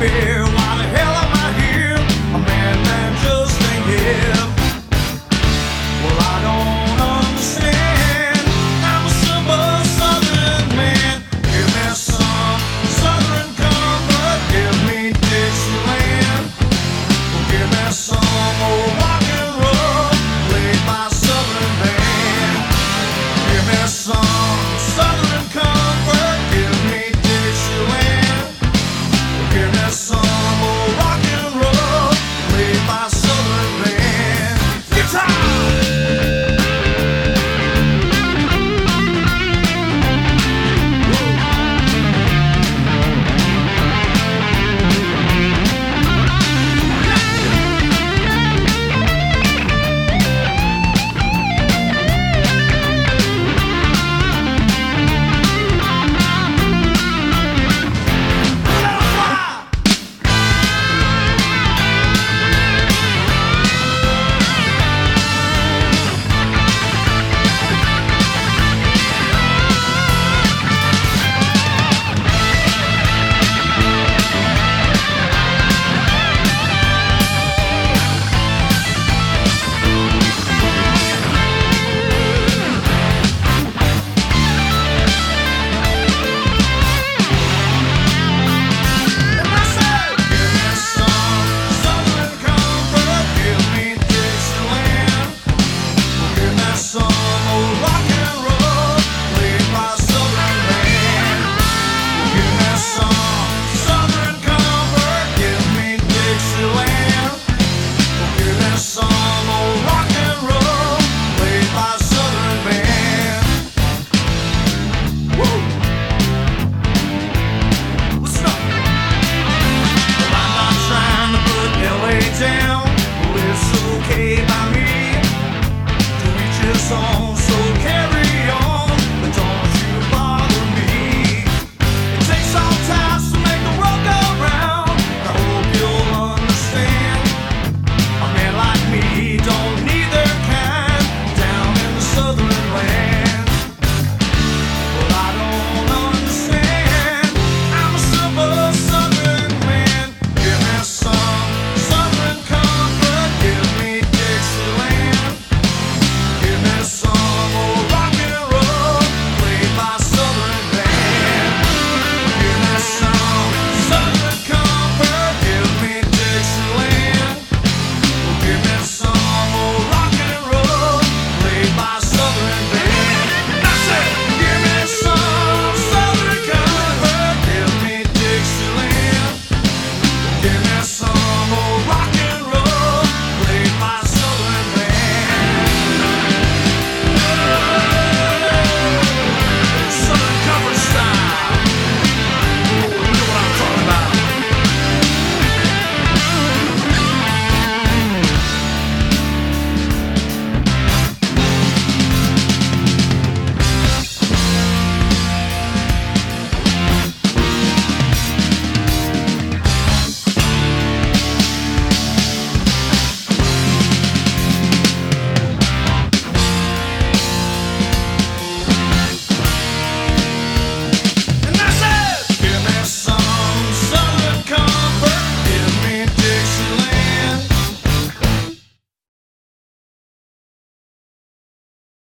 despair down. Well, it's okay.